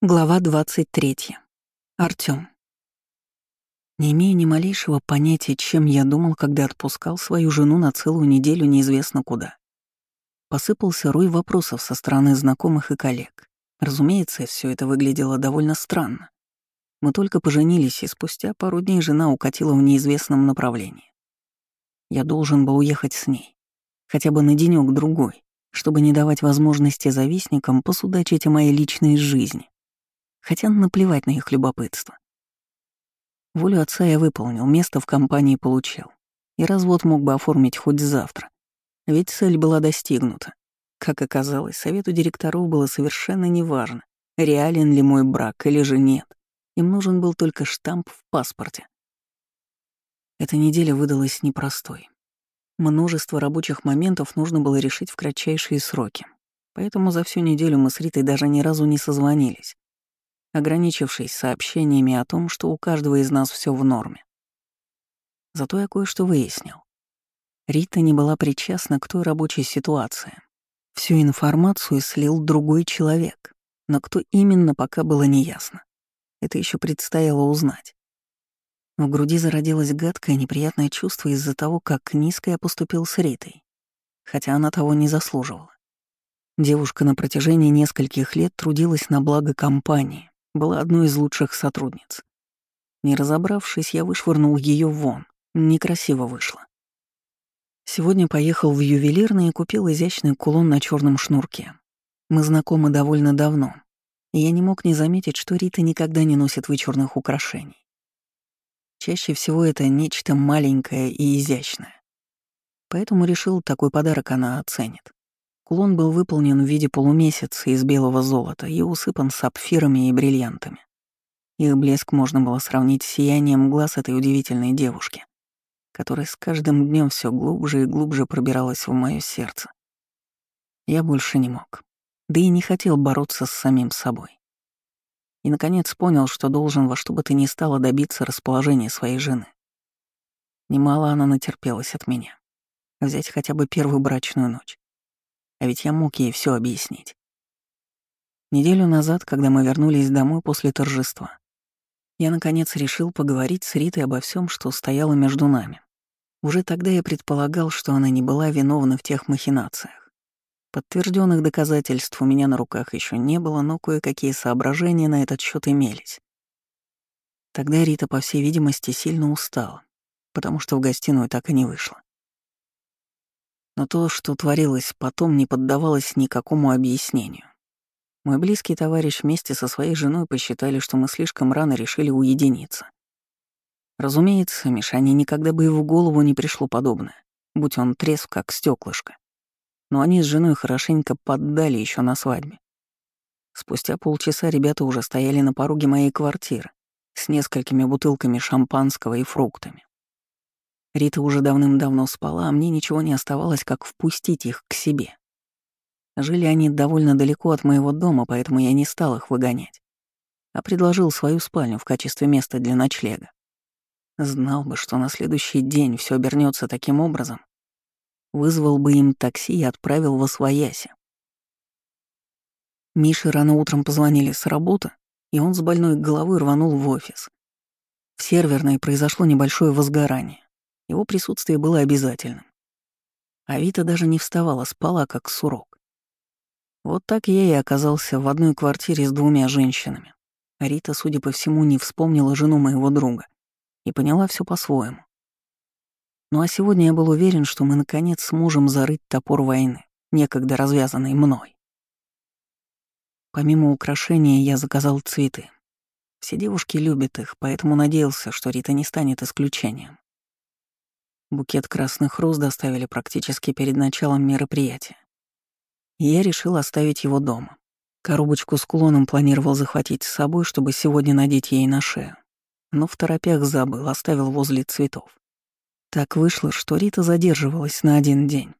Глава 23. Артём. Не имея ни малейшего понятия, чем я думал, когда отпускал свою жену на целую неделю неизвестно куда. Посыпался рой вопросов со стороны знакомых и коллег. Разумеется, все это выглядело довольно странно. Мы только поженились, и спустя пару дней жена укатила в неизвестном направлении. Я должен был уехать с ней. Хотя бы на денёк другой чтобы не давать возможности завистникам посудачить о моей личной жизни хотя наплевать на их любопытство. Волю отца я выполнил, место в компании получил. И развод мог бы оформить хоть завтра. Ведь цель была достигнута. Как оказалось, совету директоров было совершенно неважно, реален ли мой брак или же нет. Им нужен был только штамп в паспорте. Эта неделя выдалась непростой. Множество рабочих моментов нужно было решить в кратчайшие сроки. Поэтому за всю неделю мы с Ритой даже ни разу не созвонились ограничившись сообщениями о том, что у каждого из нас все в норме. Зато я кое-что выяснил. Рита не была причастна к той рабочей ситуации. Всю информацию слил другой человек, но кто именно, пока было неясно. Это еще предстояло узнать. В груди зародилось гадкое неприятное чувство из-за того, как низко я поступил с Ритой, хотя она того не заслуживала. Девушка на протяжении нескольких лет трудилась на благо компании, была одной из лучших сотрудниц. Не разобравшись, я вышвырнул ее вон. Некрасиво вышло. Сегодня поехал в ювелирный и купил изящный кулон на черном шнурке. Мы знакомы довольно давно, и я не мог не заметить, что Рита никогда не носит вычурных украшений. Чаще всего это нечто маленькое и изящное. Поэтому решил, такой подарок она оценит. Кулон был выполнен в виде полумесяца из белого золота и усыпан сапфирами и бриллиантами. Их блеск можно было сравнить с сиянием глаз этой удивительной девушки, которая с каждым днем все глубже и глубже пробиралась в мое сердце. Я больше не мог, да и не хотел бороться с самим собой. И, наконец, понял, что должен во что бы то ни стало добиться расположения своей жены. Немало она натерпелась от меня. Взять хотя бы первую брачную ночь. А ведь я мог ей все объяснить. Неделю назад, когда мы вернулись домой после торжества, я, наконец, решил поговорить с Ритой обо всем, что стояло между нами. Уже тогда я предполагал, что она не была виновна в тех махинациях. Подтвержденных доказательств у меня на руках еще не было, но кое-какие соображения на этот счет имелись. Тогда Рита, по всей видимости, сильно устала, потому что в гостиную так и не вышла. Но то, что творилось потом, не поддавалось никакому объяснению. Мой близкий товарищ вместе со своей женой посчитали, что мы слишком рано решили уединиться. Разумеется, Мишане никогда бы и в голову не пришло подобное, будь он трезв, как стеклышко. Но они с женой хорошенько поддали еще на свадьбе. Спустя полчаса ребята уже стояли на пороге моей квартиры с несколькими бутылками шампанского и фруктами. Рита уже давным-давно спала, а мне ничего не оставалось, как впустить их к себе. Жили они довольно далеко от моего дома, поэтому я не стал их выгонять, а предложил свою спальню в качестве места для ночлега. Знал бы, что на следующий день все обернется таким образом, вызвал бы им такси и отправил во свояси. Мише рано утром позвонили с работы, и он с больной головой рванул в офис. В серверной произошло небольшое возгорание. Его присутствие было обязательным. А Вита даже не вставала, спала как сурок. Вот так я и оказался в одной квартире с двумя женщинами. Рита, судя по всему, не вспомнила жену моего друга и поняла все по-своему. Ну а сегодня я был уверен, что мы наконец сможем зарыть топор войны, некогда развязанный мной. Помимо украшения я заказал цветы. Все девушки любят их, поэтому надеялся, что Рита не станет исключением. Букет красных роз доставили практически перед началом мероприятия. я решил оставить его дома. Коробочку с кулоном планировал захватить с собой, чтобы сегодня надеть ей на шею. Но в торопях забыл, оставил возле цветов. Так вышло, что Рита задерживалась на один день,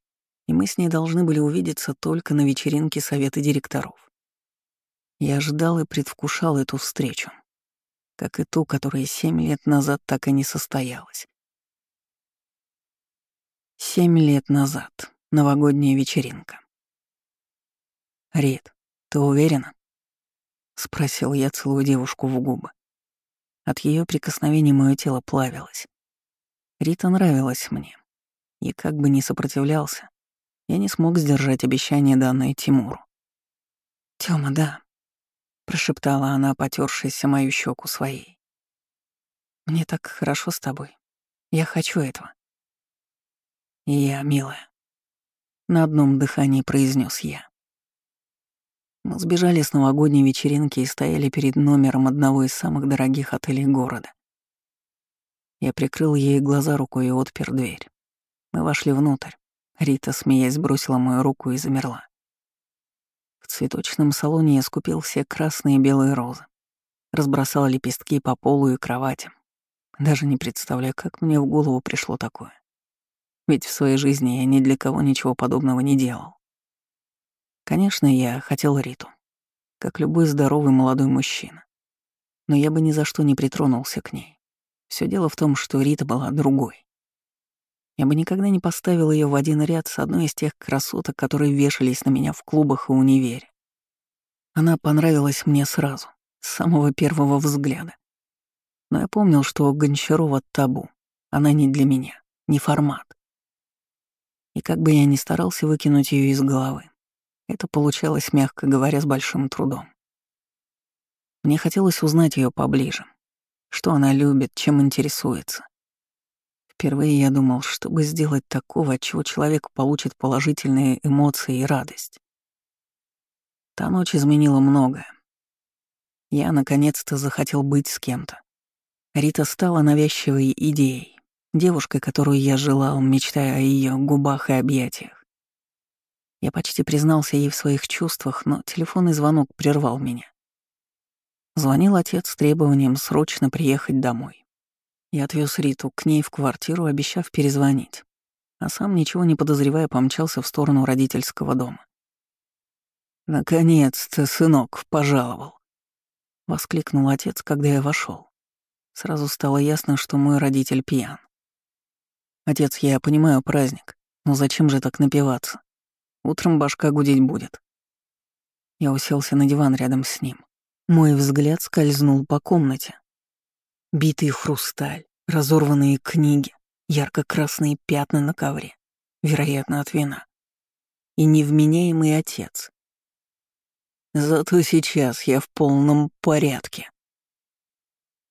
и мы с ней должны были увидеться только на вечеринке совета директоров. Я ждал и предвкушал эту встречу, как и ту, которая семь лет назад так и не состоялась. Семь лет назад. Новогодняя вечеринка. Рид, ты уверена? спросил я, целую девушку в губы. От ее прикосновений мое тело плавилось. Рита нравилась мне. И как бы ни сопротивлялся, я не смог сдержать обещание, данное Тимуру. «Тёма, да», — прошептала она, потёршаяся мою щеку своей. «Мне так хорошо с тобой. Я хочу этого». Я, милая, на одном дыхании произнес я. Мы сбежали с новогодней вечеринки и стояли перед номером одного из самых дорогих отелей города. Я прикрыл ей глаза рукой и отпер дверь. Мы вошли внутрь. Рита, смеясь, бросила мою руку и замерла. В цветочном салоне я скупил все красные и белые розы. Разбросал лепестки по полу и кроватям. Даже не представляю, как мне в голову пришло такое. Ведь в своей жизни я ни для кого ничего подобного не делал. Конечно, я хотел Риту, как любой здоровый молодой мужчина. Но я бы ни за что не притронулся к ней. Все дело в том, что Рита была другой. Я бы никогда не поставил ее в один ряд с одной из тех красоток, которые вешались на меня в клубах и универе. Она понравилась мне сразу, с самого первого взгляда. Но я помнил, что Гончарова табу. Она не для меня, не формат. И как бы я ни старался выкинуть ее из головы, это получалось, мягко говоря, с большим трудом. Мне хотелось узнать ее поближе. Что она любит, чем интересуется. Впервые я думал, чтобы сделать такого, от чего человек получит положительные эмоции и радость. Та ночь изменила многое. Я наконец-то захотел быть с кем-то. Рита стала навязчивой идеей, девушкой, которую я желал, мечтая о ее губах и объятиях. Я почти признался ей в своих чувствах, но телефонный звонок прервал меня. Звонил отец с требованием срочно приехать домой. Я отвез Риту к ней в квартиру, обещав перезвонить, а сам, ничего не подозревая, помчался в сторону родительского дома. «Наконец-то, сынок, пожаловал!» — воскликнул отец, когда я вошел. Сразу стало ясно, что мой родитель пьян. «Отец, я понимаю праздник, но зачем же так напиваться? Утром башка гудеть будет. Я уселся на диван рядом с ним. Мой взгляд скользнул по комнате. Битый хрусталь, разорванные книги, ярко-красные пятна на ковре, вероятно, от вина. И невменяемый отец. Зато сейчас я в полном порядке.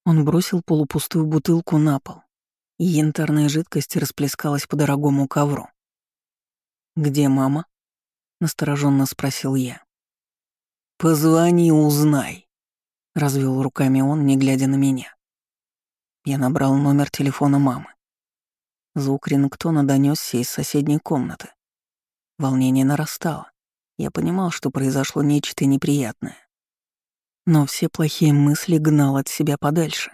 Он бросил полупустую бутылку на пол, и янтарная жидкость расплескалась по дорогому ковру. «Где мама?» — настороженно спросил я. «Позвони, узнай», — развел руками он, не глядя на меня. Я набрал номер телефона мамы. Звук рингтона донесся из соседней комнаты. Волнение нарастало. Я понимал, что произошло нечто неприятное. Но все плохие мысли гнал от себя подальше.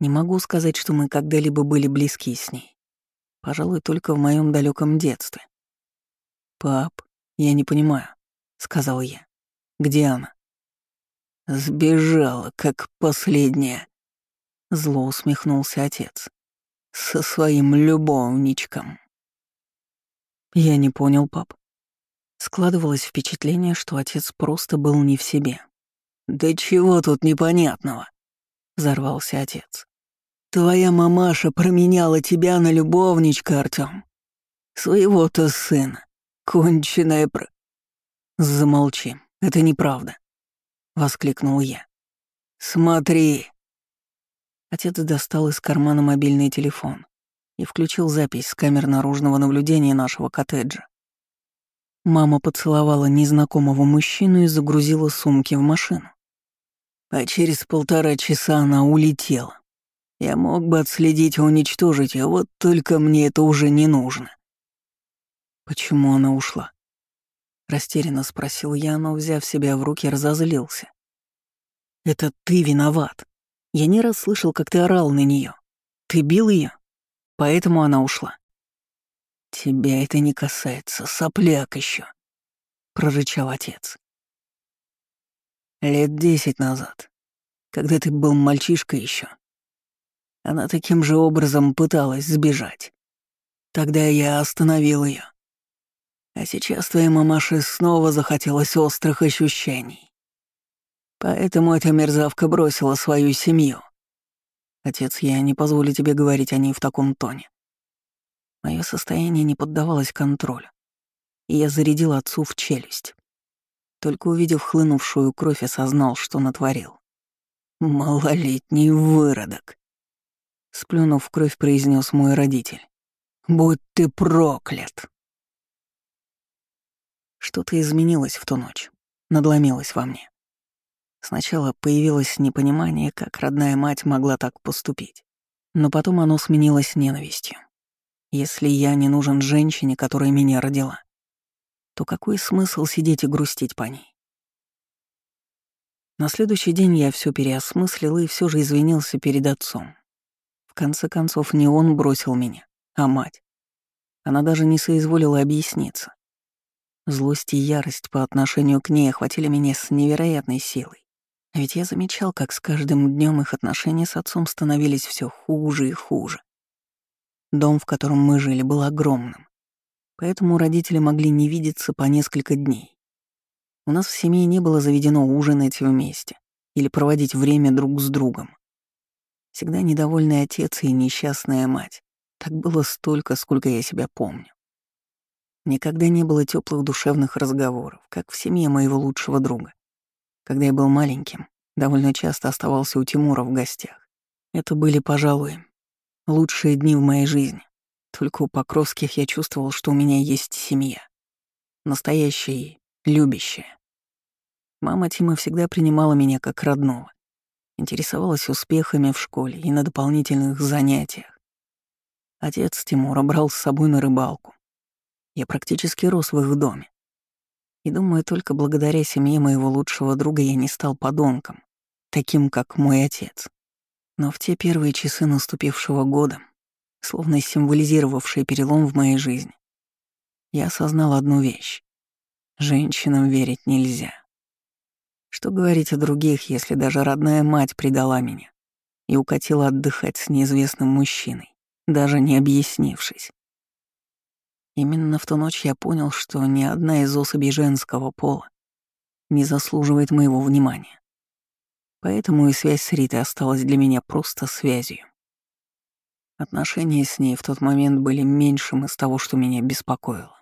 Не могу сказать, что мы когда-либо были близки с ней. Пожалуй, только в моем далеком детстве. «Пап, «Я не понимаю», — сказал я. «Где она?» «Сбежала, как последняя», — зло усмехнулся отец. «Со своим любовничком». Я не понял, пап. Складывалось впечатление, что отец просто был не в себе. «Да чего тут непонятного?» — взорвался отец. «Твоя мамаша променяла тебя на любовничка, Артём. Своего-то сына. Конченая пр... Замолчи, это неправда, воскликнул я. Смотри. Отец достал из кармана мобильный телефон и включил запись с камер наружного наблюдения нашего коттеджа. Мама поцеловала незнакомого мужчину и загрузила сумки в машину. А через полтора часа она улетела. Я мог бы отследить и уничтожить, а вот только мне это уже не нужно. «Почему она ушла?» Растерянно спросил я, но, взяв себя в руки, разозлился. «Это ты виноват. Я не раз слышал, как ты орал на нее. Ты бил ее, поэтому она ушла». «Тебя это не касается, сопляк еще, прорычал отец. «Лет десять назад, когда ты был мальчишкой еще, она таким же образом пыталась сбежать. Тогда я остановил ее. А сейчас твоей мамаше снова захотелось острых ощущений. Поэтому эта мерзавка бросила свою семью. Отец, я не позволю тебе говорить о ней в таком тоне. Мое состояние не поддавалось контролю, и я зарядил отцу в челюсть. Только увидев хлынувшую кровь, осознал, что натворил. «Малолетний выродок!» Сплюнув кровь, произнес мой родитель. «Будь ты проклят!» Что-то изменилось в ту ночь, надломилось во мне. Сначала появилось непонимание, как родная мать могла так поступить. Но потом оно сменилось ненавистью. Если я не нужен женщине, которая меня родила, то какой смысл сидеть и грустить по ней? На следующий день я все переосмыслил и все же извинился перед отцом. Конце концов, не он бросил меня, а мать. Она даже не соизволила объясниться. Злость и ярость по отношению к ней охватили меня с невероятной силой. Ведь я замечал, как с каждым днем их отношения с отцом становились все хуже и хуже. Дом, в котором мы жили, был огромным, поэтому родители могли не видеться по несколько дней. У нас в семье не было заведено ужинать вместе или проводить время друг с другом. Всегда недовольный отец и несчастная мать. Так было столько, сколько я себя помню. Никогда не было теплых душевных разговоров, как в семье моего лучшего друга. Когда я был маленьким, довольно часто оставался у Тимура в гостях. Это были, пожалуй, лучшие дни в моей жизни. Только у Покровских я чувствовал, что у меня есть семья. Настоящая и любящая. Мама Тима всегда принимала меня как родного. Интересовалась успехами в школе и на дополнительных занятиях. Отец Тимура брал с собой на рыбалку. Я практически рос в их доме. И думаю, только благодаря семье моего лучшего друга я не стал подонком, таким, как мой отец. Но в те первые часы наступившего года, словно символизировавшие перелом в моей жизни, я осознал одну вещь. Женщинам верить нельзя. Что говорить о других, если даже родная мать предала меня и укатила отдыхать с неизвестным мужчиной, даже не объяснившись. Именно в ту ночь я понял, что ни одна из особей женского пола не заслуживает моего внимания. Поэтому и связь с Ритой осталась для меня просто связью. Отношения с ней в тот момент были меньшим из того, что меня беспокоило.